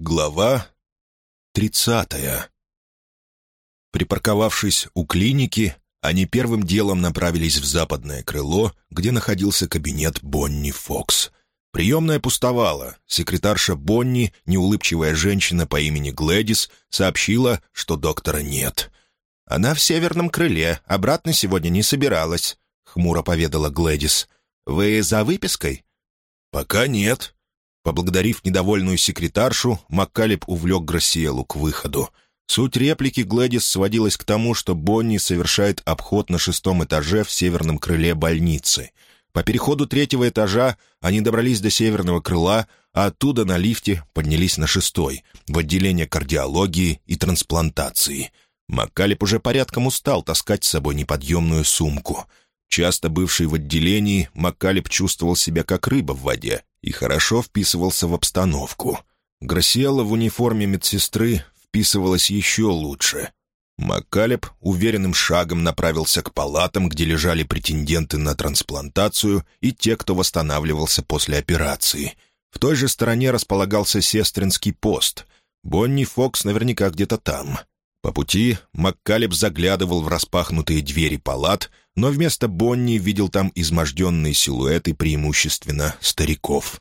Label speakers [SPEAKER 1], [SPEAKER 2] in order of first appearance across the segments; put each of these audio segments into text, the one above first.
[SPEAKER 1] Глава тридцатая Припарковавшись у клиники, они первым делом направились в западное крыло, где находился кабинет Бонни Фокс. Приемная пустовала. Секретарша Бонни, неулыбчивая женщина по имени Глэдис, сообщила, что доктора нет. «Она в северном крыле, обратно сегодня не собиралась», — хмуро поведала Глэдис. «Вы за выпиской?» «Пока нет». Поблагодарив недовольную секретаршу, Маккалеб увлек Гроссиелу к выходу. Суть реплики Глэдис сводилась к тому, что Бонни совершает обход на шестом этаже в северном крыле больницы. По переходу третьего этажа они добрались до северного крыла, а оттуда на лифте поднялись на шестой, в отделение кардиологии и трансплантации. Маккалеб уже порядком устал таскать с собой неподъемную сумку. Часто бывший в отделении, Маккалеб чувствовал себя как рыба в воде и хорошо вписывался в обстановку. Гросиэлла в униформе медсестры вписывалась еще лучше. Маккалеб уверенным шагом направился к палатам, где лежали претенденты на трансплантацию и те, кто восстанавливался после операции. В той же стороне располагался сестринский пост. Бонни Фокс наверняка где-то там. По пути Маккалеб заглядывал в распахнутые двери палат, но вместо Бонни видел там изможденные силуэты преимущественно стариков.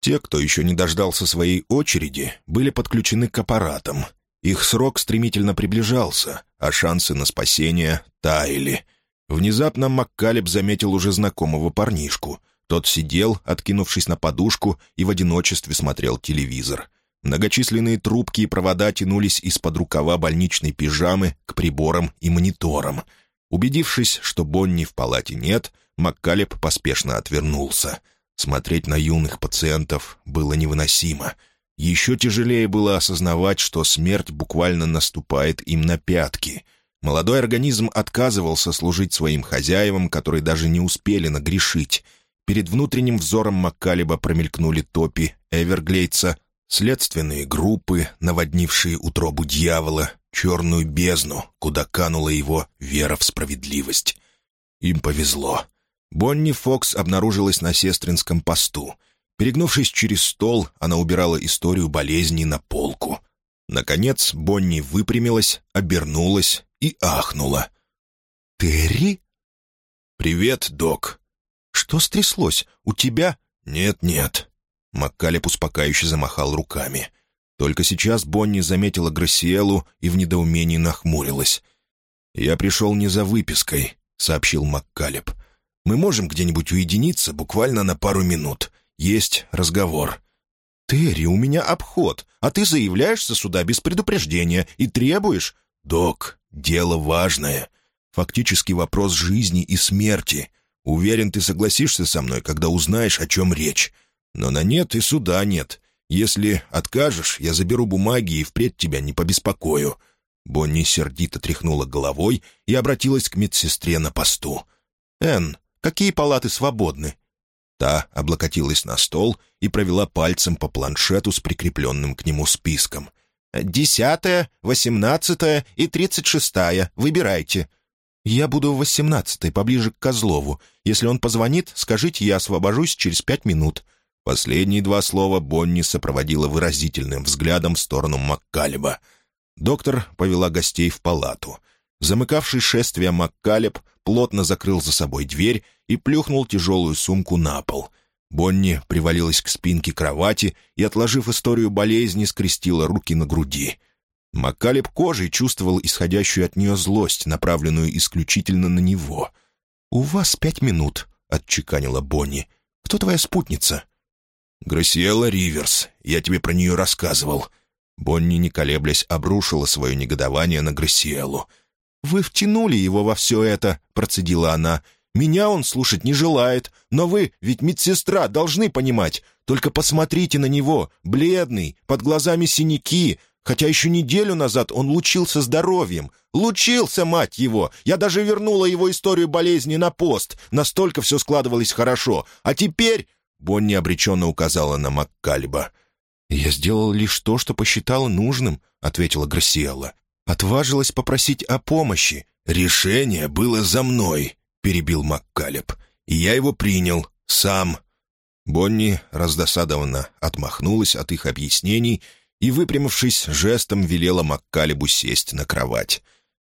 [SPEAKER 1] Те, кто еще не дождался своей очереди, были подключены к аппаратам — их срок стремительно приближался, а шансы на спасение таяли. Внезапно Маккалеб заметил уже знакомого парнишку. Тот сидел, откинувшись на подушку, и в одиночестве смотрел телевизор. Многочисленные трубки и провода тянулись из-под рукава больничной пижамы к приборам и мониторам. Убедившись, что Бонни в палате нет, Маккалеб поспешно отвернулся. Смотреть на юных пациентов было невыносимо — еще тяжелее было осознавать, что смерть буквально наступает им на пятки. Молодой организм отказывался служить своим хозяевам, которые даже не успели нагрешить. Перед внутренним взором Маккалеба промелькнули топи Эверглейца, следственные группы, наводнившие утробу дьявола, черную бездну, куда канула его вера в справедливость. Им повезло. Бонни Фокс обнаружилась на сестринском посту — Перегнувшись через стол, она убирала историю болезни на полку. Наконец Бонни выпрямилась, обернулась и ахнула. «Терри?» «Привет, док». «Что стряслось? У тебя?» «Нет-нет». Маккалеб успокаивающе замахал руками. Только сейчас Бонни заметила Грассиэлу и в недоумении нахмурилась. «Я пришел не за выпиской», — сообщил Маккалеб. «Мы можем где-нибудь уединиться буквально на пару минут. Есть разговор. «Терри, у меня обход, а ты заявляешься сюда без предупреждения и требуешь...» «Док, дело важное. Фактически вопрос жизни и смерти. Уверен, ты согласишься со мной, когда узнаешь, о чем речь. Но на нет и суда нет. Если откажешь, я заберу бумаги и впредь тебя не побеспокою». Бонни сердито тряхнула головой и обратилась к медсестре на посту. «Энн, какие палаты свободны? Та облокотилась на стол и провела пальцем по планшету с прикрепленным к нему списком. «Десятая, восемнадцатая и тридцать шестая. Выбирайте». «Я буду в восемнадцатой, поближе к Козлову. Если он позвонит, скажите, я освобожусь через пять минут». Последние два слова Бонни сопроводила выразительным взглядом в сторону Маккалеба. Доктор повела гостей в палату. Замыкавший шествие Маккалеб плотно закрыл за собой дверь и плюхнул тяжелую сумку на пол. Бонни привалилась к спинке кровати и, отложив историю болезни, скрестила руки на груди. Маккалеб кожей чувствовал исходящую от нее злость, направленную исключительно на него. «У вас пять минут», — отчеканила Бонни. «Кто твоя спутница?» «Грасиэла Риверс. Я тебе про нее рассказывал». Бонни, не колеблясь, обрушила свое негодование на Грасиэлу. «Вы втянули его во все это», — процедила она. «Меня он слушать не желает, но вы, ведь медсестра, должны понимать. Только посмотрите на него, бледный, под глазами синяки, хотя еще неделю назад он лучился здоровьем. Лучился, мать его! Я даже вернула его историю болезни на пост, настолько все складывалось хорошо. А теперь...» Бонни обреченно указала на Маккальба. «Я сделал лишь то, что посчитала нужным», — ответила Грасиэлла отважилась попросить о помощи. «Решение было за мной», — перебил Маккалеб. «И я его принял. Сам». Бонни раздосадованно отмахнулась от их объяснений и, выпрямившись, жестом велела Маккалебу сесть на кровать.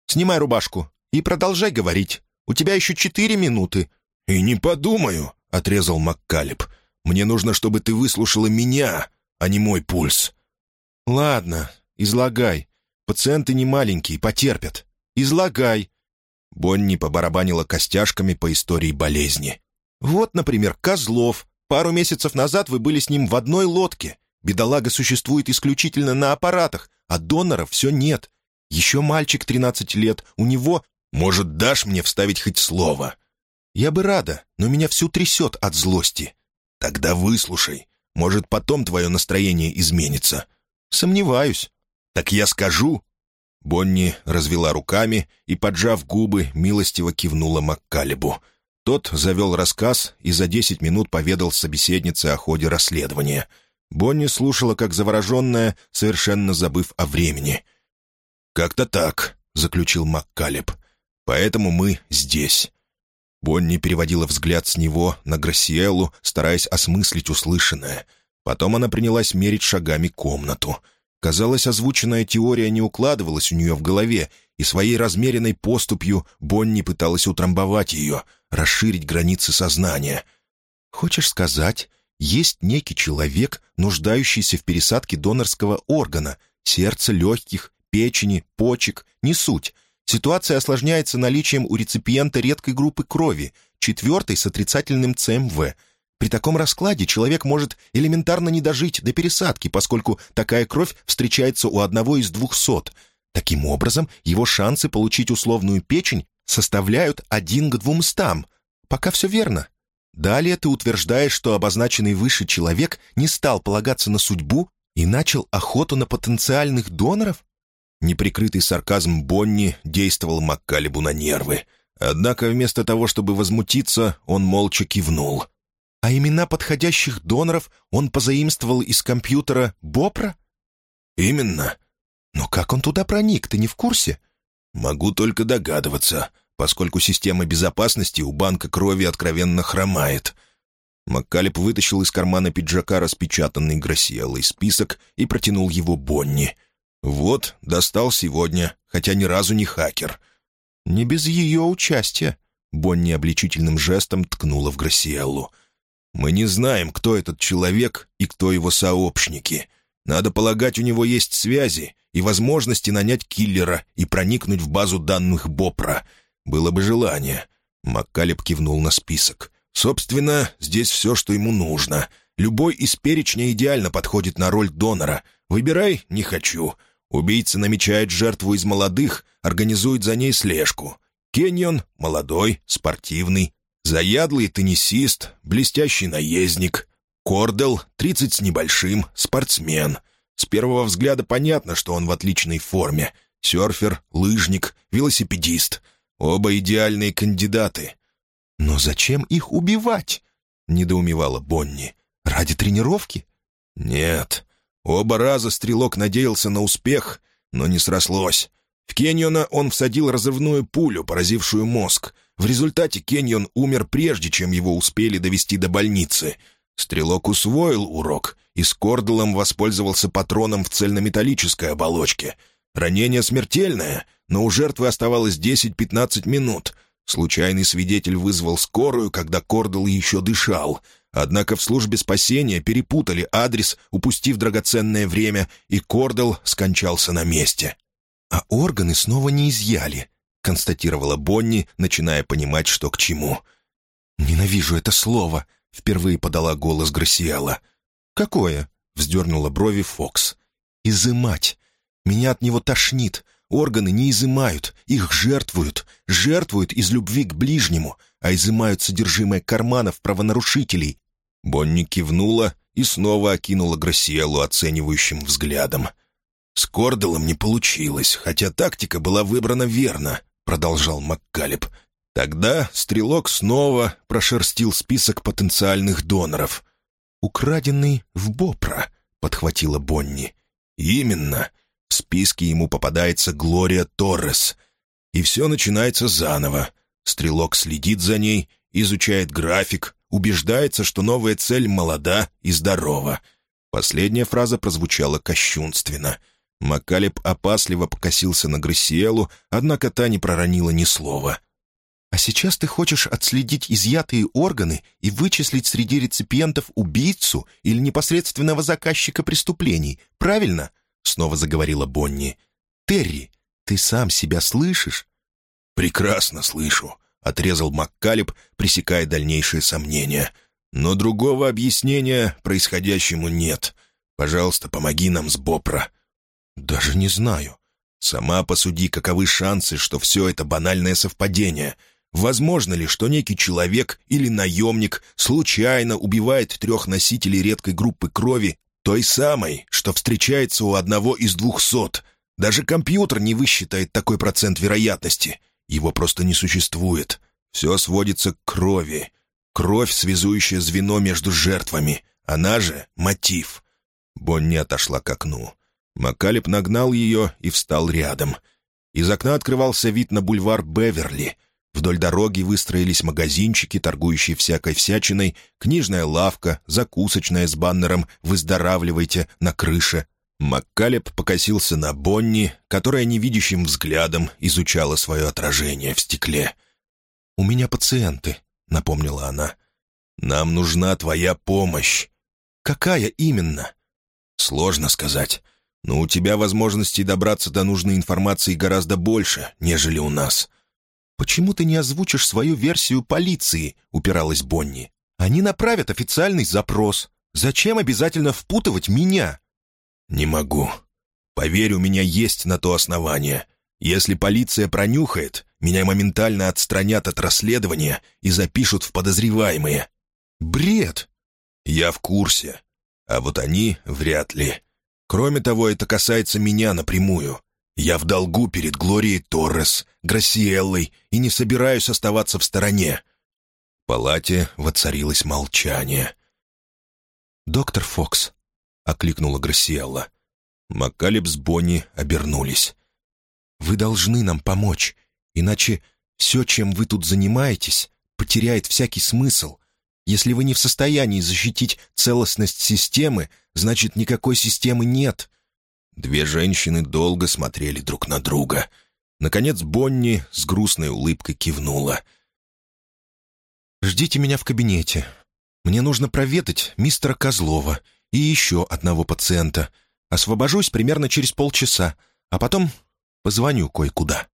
[SPEAKER 2] «Снимай рубашку и продолжай говорить. У тебя еще четыре минуты».
[SPEAKER 1] «И не подумаю», — отрезал Маккалеб. «Мне нужно, чтобы ты выслушала меня, а не мой пульс».
[SPEAKER 2] «Ладно, излагай. Пациенты не маленькие, потерпят. Излагай».
[SPEAKER 1] Бонни побарабанила костяшками по истории болезни.
[SPEAKER 2] «Вот, например, Козлов. Пару месяцев назад вы были с ним в одной лодке. Бедолага существует исключительно на аппаратах, а доноров все нет. Еще мальчик 13 лет, у него...
[SPEAKER 1] Может, дашь мне вставить хоть слово?»
[SPEAKER 2] «Я бы рада, но меня всю трясет от злости».
[SPEAKER 1] «Тогда выслушай. Может, потом твое настроение изменится».
[SPEAKER 2] «Сомневаюсь».
[SPEAKER 1] «Так я скажу». Бонни развела руками и, поджав губы, милостиво кивнула Маккалебу. Тот завел рассказ и за десять минут поведал собеседнице о ходе расследования. Бонни слушала, как завороженная, совершенно забыв о времени. «Как-то так», — заключил Маккалеб. «Поэтому мы здесь». Бонни переводила взгляд с него на Грасиэлу, стараясь осмыслить услышанное. Потом она принялась мерить шагами комнату. Казалось, озвученная теория не укладывалась у нее в голове, и своей размеренной поступью Бонни пыталась утрамбовать ее, расширить границы сознания.
[SPEAKER 2] «Хочешь сказать, есть некий человек, нуждающийся в пересадке донорского органа, сердца, легких, печени, почек, не суть. Ситуация осложняется наличием у реципиента редкой группы крови, четвертой с отрицательным ЦМВ. При таком раскладе человек может элементарно не дожить до пересадки, поскольку такая кровь встречается у одного из двухсот. Таким образом, его шансы получить условную печень составляют один к двумстам. Пока все верно. Далее ты утверждаешь, что обозначенный выше человек не стал полагаться на судьбу и начал охоту на потенциальных доноров?
[SPEAKER 1] Неприкрытый сарказм Бонни действовал Маккалебу на нервы. Однако вместо того, чтобы возмутиться, он молча кивнул.
[SPEAKER 2] «А имена подходящих доноров он позаимствовал из компьютера Бопра?»
[SPEAKER 1] «Именно».
[SPEAKER 2] «Но как он туда проник, ты не в курсе?»
[SPEAKER 1] «Могу только догадываться поскольку система безопасности у банка крови откровенно хромает. Маккалеб вытащил из кармана пиджака распечатанный Гроссиэллой список и протянул его Бонни. «Вот, достал сегодня, хотя ни разу не хакер».
[SPEAKER 2] «Не без ее участия», — Бонни обличительным жестом ткнула в Гроссиэллу.
[SPEAKER 1] «Мы не знаем, кто этот человек и кто его сообщники. Надо полагать, у него есть связи и возможности нанять киллера и проникнуть в базу данных Бопра». Было бы желание. Маккалеб кивнул на список. Собственно, здесь все, что ему нужно. Любой из перечня идеально подходит на роль донора. Выбирай — не хочу. Убийца намечает жертву из молодых, организует за ней слежку. Кеньон — молодой, спортивный. Заядлый теннисист, блестящий наездник. Кордел — тридцать с небольшим, спортсмен. С первого взгляда понятно, что он в отличной форме. Серфер, лыжник, велосипедист — Оба идеальные кандидаты.
[SPEAKER 2] «Но зачем их убивать?» — недоумевала Бонни. «Ради тренировки?»
[SPEAKER 1] «Нет. Оба раза стрелок надеялся на успех, но не срослось. В Кеньона он всадил разрывную пулю, поразившую мозг. В результате Кеньон умер прежде, чем его успели довести до больницы. Стрелок усвоил урок и с Корделом воспользовался патроном в цельнометаллической оболочке. Ранение смертельное, но у жертвы оставалось 10-15 минут. Случайный свидетель вызвал скорую, когда Кордл еще дышал. Однако в службе спасения перепутали адрес, упустив драгоценное время, и Кордл скончался на месте.
[SPEAKER 2] «А органы снова не изъяли», — констатировала Бонни, начиная понимать, что к чему. «Ненавижу это слово», — впервые подала голос Грасиэла. «Какое?» — вздернула брови Фокс. «Изымать. Меня от него тошнит. Органы не изымают, их жертвуют, жертвуют из любви к ближнему, а изымают содержимое карманов правонарушителей».
[SPEAKER 1] Бонни кивнула и снова окинула Гроссиэлу оценивающим взглядом. «С Корделом не получилось, хотя тактика была выбрана верно», — продолжал Маккалеб. Тогда стрелок снова прошерстил список потенциальных доноров.
[SPEAKER 2] «Украденный в Бопра», — подхватила Бонни.
[SPEAKER 1] «Именно. В списке ему попадается Глория Торрес. И все начинается заново. Стрелок следит за ней, изучает график, убеждается, что новая цель молода и здорова. Последняя фраза прозвучала кощунственно. Макалеб опасливо покосился на Грасиэлу, однако та не проронила ни слова.
[SPEAKER 2] «А сейчас ты хочешь отследить изъятые органы и вычислить среди реципиентов убийцу или непосредственного заказчика преступлений, правильно?» — снова заговорила Бонни. «Терри, ты сам себя слышишь?»
[SPEAKER 1] «Прекрасно слышу», — отрезал Маккалеб, пресекая дальнейшие сомнения. «Но другого объяснения происходящему нет. Пожалуйста, помоги нам с Бопра».
[SPEAKER 2] «Даже не знаю».
[SPEAKER 1] «Сама посуди, каковы шансы, что все это банальное совпадение. Возможно ли, что некий человек или наемник случайно убивает трех носителей редкой группы крови, той самой, что встречается у одного из двухсот? Даже компьютер не высчитает такой процент вероятности. Его просто не существует. Все сводится к крови. Кровь — связующее звено между жертвами. Она же — мотив. Бонни отошла к окну. Макалеб нагнал ее и встал рядом. Из окна открывался вид на бульвар Беверли. Вдоль дороги выстроились магазинчики, торгующие всякой всячиной, книжная лавка, закусочная с баннером «Выздоравливайте» на крыше. Маккалеб покосился на Бонни, которая невидящим взглядом изучала свое отражение в стекле.
[SPEAKER 2] «У меня пациенты», — напомнила она.
[SPEAKER 1] «Нам нужна твоя помощь».
[SPEAKER 2] «Какая именно?»
[SPEAKER 1] «Сложно сказать. Но у тебя возможностей добраться до нужной информации гораздо больше, нежели у нас.
[SPEAKER 2] «Почему ты не озвучишь свою версию полиции?» — упиралась Бонни. «Они направят официальный запрос. Зачем обязательно впутывать меня?»
[SPEAKER 1] «Не могу. Поверь, у меня есть на то основание. Если полиция пронюхает, меня моментально отстранят от расследования и запишут в подозреваемые».
[SPEAKER 2] «Бред!»
[SPEAKER 1] «Я в курсе. А вот они вряд ли. Кроме того, это касается меня напрямую. Я в долгу перед Глорией Торрес, Грасиэллой и не собираюсь оставаться в стороне». В палате воцарилось молчание.
[SPEAKER 2] «Доктор Фокс», — окликнула Грасиэлла.
[SPEAKER 1] Маккалеб с Бонни обернулись.
[SPEAKER 2] «Вы должны нам помочь, иначе все, чем вы тут занимаетесь, потеряет всякий смысл. Если вы не в состоянии защитить целостность системы, значит, никакой системы нет.
[SPEAKER 1] Две женщины долго смотрели друг на друга. Наконец Бонни с грустной улыбкой кивнула.
[SPEAKER 2] «Ждите меня в кабинете. Мне нужно проведать мистера Козлова и еще одного пациента. Освобожусь примерно через полчаса, а потом позвоню кое-куда».